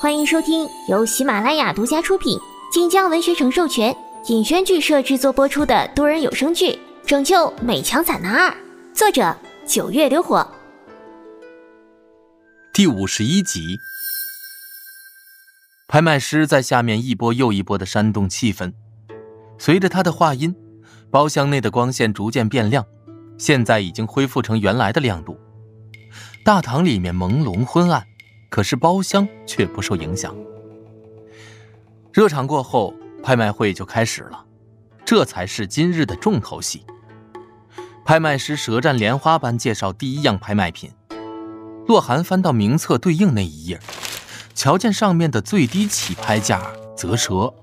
欢迎收听由喜马拉雅独家出品、晋江文学城授权、尹轩剧社制作播出的多人有声剧《拯救美强惨男二》，作者九月流火。第五十一集，拍卖师在下面一波又一波的煽动气氛。随着他的话音，包厢内的光线逐渐变亮，现在已经恢复成原来的亮度。大堂里面朦胧昏暗。可是包厢却不受影响。热场过后，拍卖会就开始了，这才是今日的重头戏。拍卖师舌战莲花般介绍第一样拍卖品。洛寒翻到名册对应那一页，瞧见上面的最低起拍价啧舌：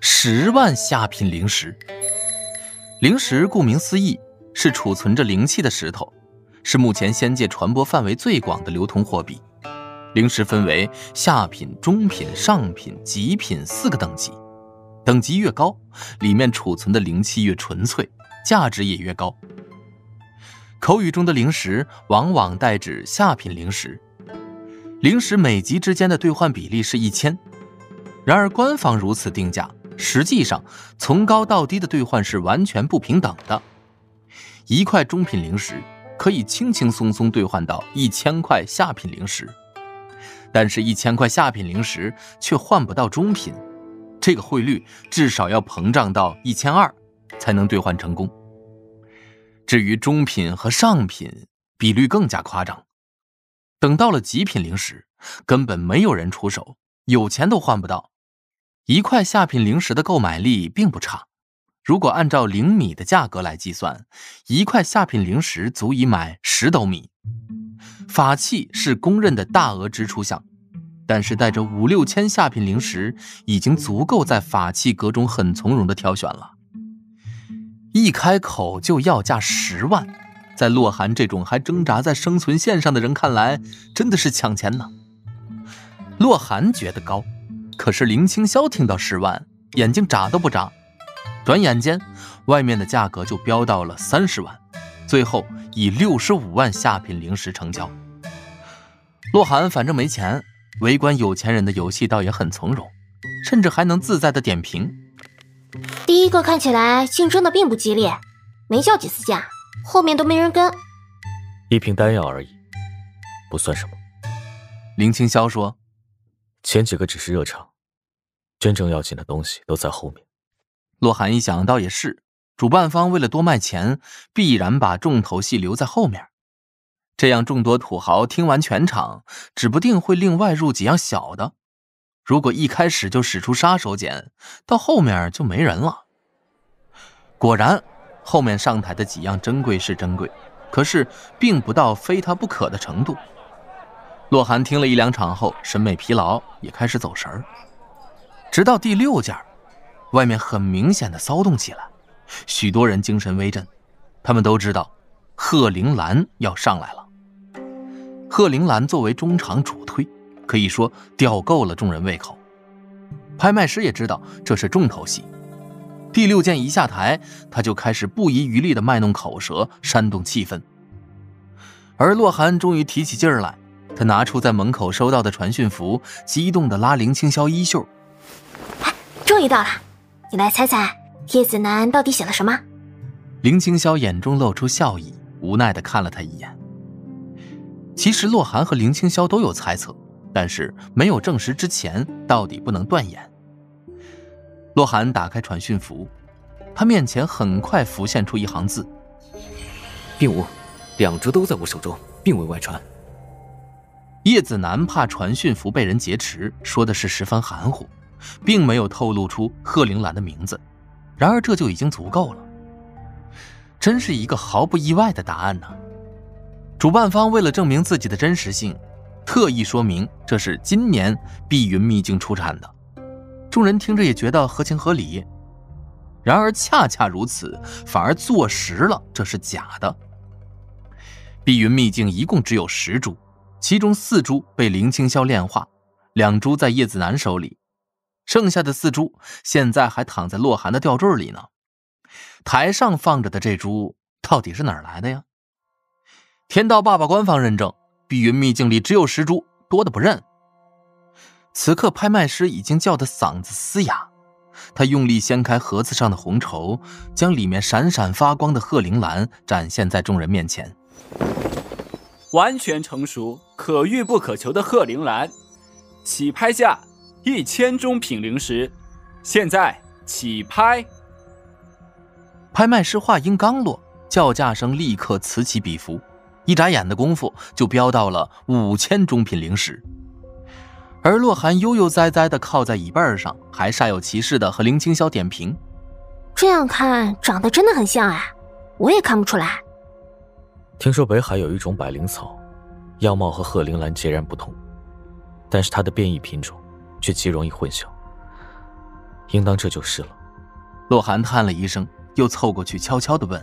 十万下品灵石。灵石顾名思义，是储存着灵气的石头，是目前仙界传播范围最广的流通货币。灵石分为下品、中品、上品、极品四个等级，等级越高，里面储存的灵气越纯粹，价值也越高。口语中的灵石往往代指下品灵石，灵石每级之间的兑换比例是一千。然而官方如此定价，实际上从高到低的兑换是完全不平等的。一块中品灵石可以轻轻松松兑换到一千块下品灵石。但是，一千块下品灵石却换不到中品，这个汇率至少要膨胀到一千二，才能兑换成功。至于中品和上品，比率更加夸张。等到了极品灵石，根本没有人出手，有钱都换不到。一块下品灵石的购买力并不差，如果按照灵米的价格来计算，一块下品灵石足以买十斗米。法器是公认的大额支出项，但是带着五六千下品灵石已经足够在法器阁中很从容的挑选了。一开口就要价十万，在洛寒这种还挣扎在生存线上的人看来，真的是抢钱呢。洛寒觉得高，可是林清霄听到十万，眼睛眨都不眨，转眼间，外面的价格就飙到了三十万。最后以六十五万下品灵石成交。洛寒反正没钱，围观有钱人的游戏倒也很从容，甚至还能自在的点评。第一个看起来竞争的并不激烈，没叫几次价，后面都没人跟。一瓶丹药而已，不算什么。林清霄说：“前几个只是热场，真正要紧的东西都在后面。”洛寒一想，倒也是。主办方为了多卖钱，必然把重头戏留在后面。这样众多土豪听完全场，指不定会另外入几样小的。如果一开始就使出杀手锏，到后面就没人了。果然，后面上台的几样珍贵是珍贵，可是并不到非他不可的程度。洛寒听了一两场后，审美疲劳，也开始走神儿。直到第六件，外面很明显的骚动起来。许多人精神微振，他们都知道，贺铃兰要上来了。贺铃兰作为中场主推，可以说吊够了众人胃口。拍卖师也知道这是重头戏，第六件一下台，他就开始不遗余力地卖弄口舌，煽动气氛。而洛寒终于提起劲儿来，他拿出在门口收到的传讯符，激动地拉林清霄衣袖：“终于到了，你来猜猜。”叶子楠到底写了什么？林清霄眼中露出笑意，无奈的看了他一眼。其实洛寒和林清霄都有猜测，但是没有证实之前，到底不能断言。洛寒打开传讯符，他面前很快浮现出一行字：“并无，两折都在我手中，并未外传。”叶子楠怕传讯符被人劫持，说的是十分含糊，并没有透露出贺铃兰的名字。然而这就已经足够了，真是一个毫不意外的答案呢。主办方为了证明自己的真实性，特意说明这是今年碧云秘境出产的。众人听着也觉得合情合理。然而恰恰如此，反而坐实了这是假的。碧云秘境一共只有十株，其中四株被林清霄炼化，两株在叶子楠手里。剩下的四株现在还躺在洛寒的吊坠里呢。台上放着的这株到底是哪儿来的呀？天道爸爸官方认证，碧云秘境里只有十株，多的不认。此刻拍卖师已经叫得嗓子嘶哑，他用力掀开盒子上的红绸，将里面闪闪发光的鹤铃兰展现在众人面前。完全成熟、可遇不可求的鹤铃兰，起拍价一千中品灵石，现在起拍。拍卖师话音刚落，叫价声立刻此起彼伏，一眨眼的功夫就飙到了五千中品灵石。而洛寒悠悠哉哉地靠在椅背上，还煞有其事地和林青霄点评：“这样看，长得真的很像啊，我也看不出来。”听说北海有一种百灵草，样貌和鹤铃兰截然不同，但是它的变异品种却极容易混淆，应当这就是了。洛寒叹了一声，又凑过去悄悄地问：“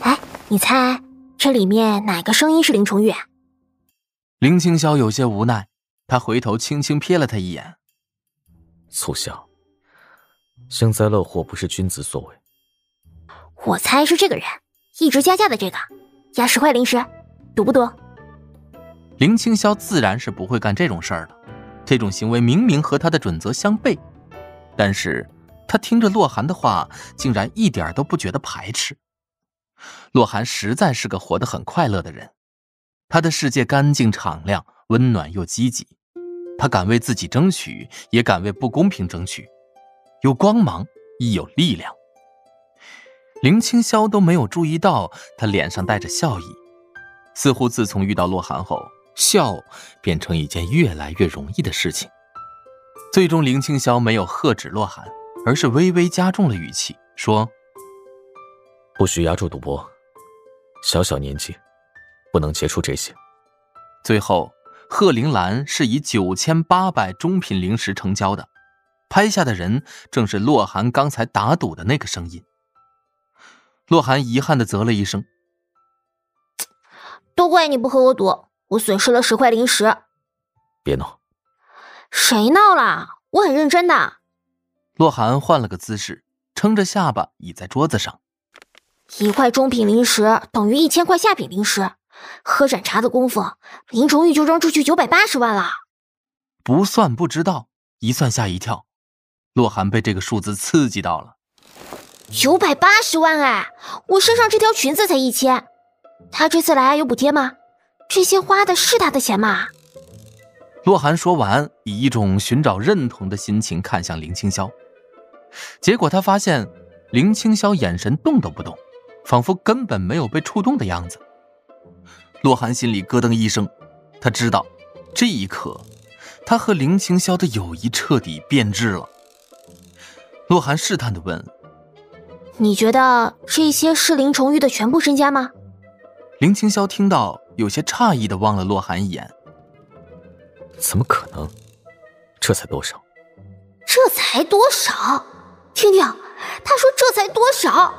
哎，你猜这里面哪个声音是林崇玉？”林青霄有些无奈，他回头轻轻瞥了他一眼：“促销，幸灾乐祸不是君子所为。”我猜是这个人一直加价的这个。压十块零食，赌不赌？林青霄自然是不会干这种事儿的，这种行为明明和他的准则相悖。但是他听着洛寒的话，竟然一点都不觉得排斥。洛寒实在是个活得很快乐的人，他的世界干净敞亮、温暖又积极。他敢为自己争取，也敢为不公平争取，有光芒亦有力量。林青霄都没有注意到他脸上带着笑意，似乎自从遇到洛寒后，笑变成一件越来越容易的事情。最终，林青霄没有喝止洛寒，而是微微加重了语气说：“不许压住赌博，小小年纪，不能接触这些。”最后，贺铃兰是以九千八百中品灵石成交的，拍下的人正是洛寒刚才打赌的那个声音。洛寒遗憾的啧了一声：“都怪你不和我赌，我损失了十块零食。”别闹！谁闹了？我很认真的。洛寒换了个姿势，撑着下巴倚在桌子上。一块中品零食等于一千块下品零食，喝盏茶的功夫，林崇玉就扔出去九百八十万了。不算不知道，一算吓一跳。洛寒被这个数字刺激到了。九百八十万哎！我身上这条裙子才一千，他这次来有补贴吗？这些花的是他的钱吗？洛寒说完，以一种寻找认同的心情看向林青霄，结果他发现林青霄眼神动都不动，仿佛根本没有被触动的样子。洛寒心里咯噔一声，他知道这一刻他和林青霄的友谊彻底变质了。洛寒试探的问。你觉得这些是林崇玉的全部身家吗？林青霄听到，有些诧异的望了洛寒一眼。怎么可能？这才多少？这才多少？听听，他说这才多少？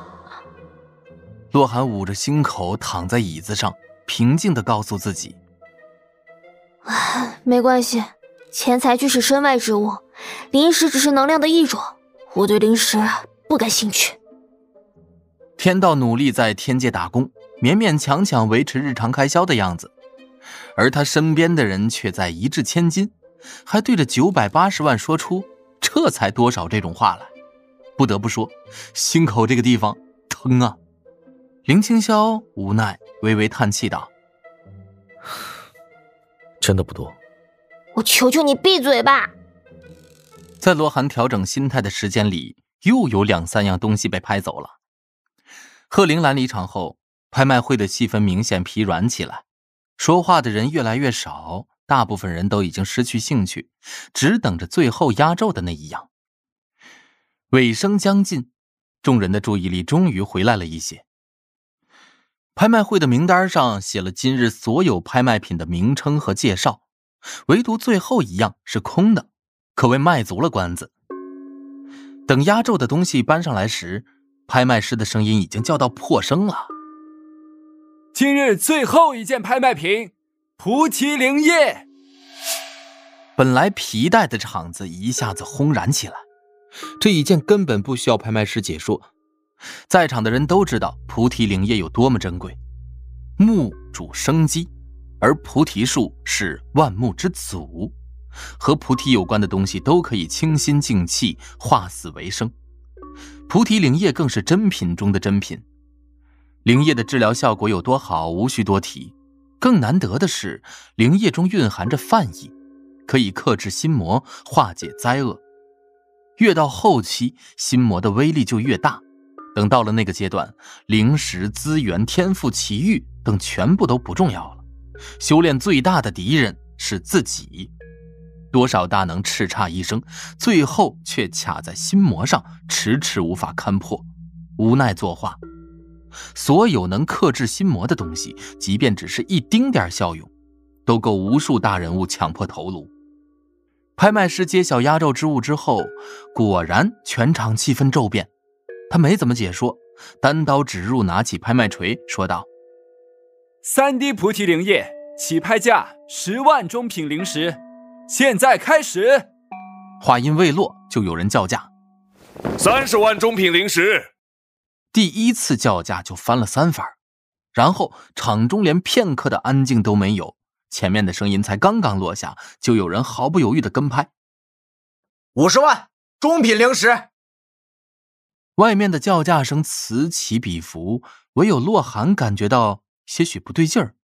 洛寒捂着心口躺在椅子上，平静的告诉自己：“唉，没关系，钱财俱是身外之物，灵石只是能量的一种，我对灵石不感兴趣。”天道努力在天界打工，勉勉强强维持日常开销的样子，而他身边的人却在一掷千金，还对着九百八十万说出“这才多少”这种话来。不得不说，心口这个地方疼啊！林青霄无奈微微叹气道：“真的不多。”我求求你闭嘴吧！在罗涵调整心态的时间里，又有两三样东西被拍走了。贺玲兰离场后，拍卖会的气氛明显疲软起来，说话的人越来越少，大部分人都已经失去兴趣，只等着最后压轴的那一样。尾声将近，众人的注意力终于回来了一些。拍卖会的名单上写了今日所有拍卖品的名称和介绍，唯独最后一样是空的，可谓卖足了关子。等压轴的东西搬上来时，拍卖师的声音已经叫到破声了。今日最后一件拍卖品，菩提灵叶。本来皮带的场子一下子轰然起来。这一件根本不需要拍卖师解说，在场的人都知道菩提灵叶有多么珍贵。木主生机，而菩提树是万木之祖，和菩提有关的东西都可以清心静气，化死为生。菩提灵液更是珍品中的珍品，灵液的治疗效果有多好，无需多提。更难得的是，灵液中蕴含着梵意，可以克制心魔，化解灾厄。越到后期，心魔的威力就越大。等到了那个阶段，灵石、资源、天赋、奇遇等全部都不重要了。修炼最大的敌人是自己。多少大能叱咤一生，最后却卡在心魔上，迟迟无法勘破，无奈作画。所有能克制心魔的东西，即便只是一丁点效用，都够无数大人物抢破头颅。拍卖师揭晓压轴之物之后，果然全场气氛骤变。他没怎么解说，单刀直入，拿起拍卖锤说道：“三滴菩提灵液，起拍价十万中品灵石。”现在开始，话音未落，就有人叫价，三十万中品灵石。第一次叫价就翻了三番，然后场中连片刻的安静都没有，前面的声音才刚刚落下，就有人毫不犹豫的跟拍，五十万中品灵石。外面的叫价声此起彼伏，唯有洛寒感觉到些许不对劲儿。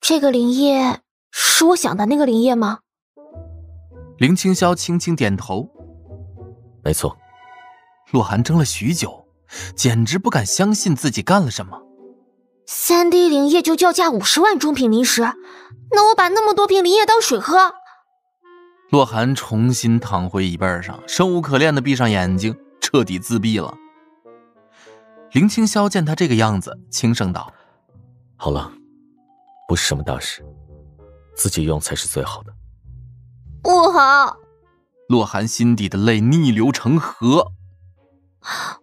这个灵液是我想的那个灵液吗？林青霄轻轻点头，没错。洛寒怔了许久，简直不敢相信自己干了什么。三滴灵液就叫价五十万中品灵石，那我把那么多瓶灵液当水喝？洛寒重新躺回椅背上，生无可恋的闭上眼睛，彻底自闭了。林清霄见他这个样子，轻声道：“好了，不是什么大事，自己用才是最好的。”不好！洛寒心底的泪逆流成河。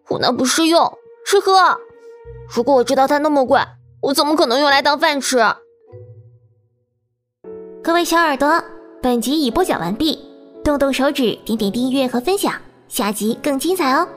我那不是用，是喝。如果我知道它那么贵，我怎么可能用来当饭吃？各位小耳朵，本集已播讲完毕，动动手指，点点订阅和分享，下集更精彩哦！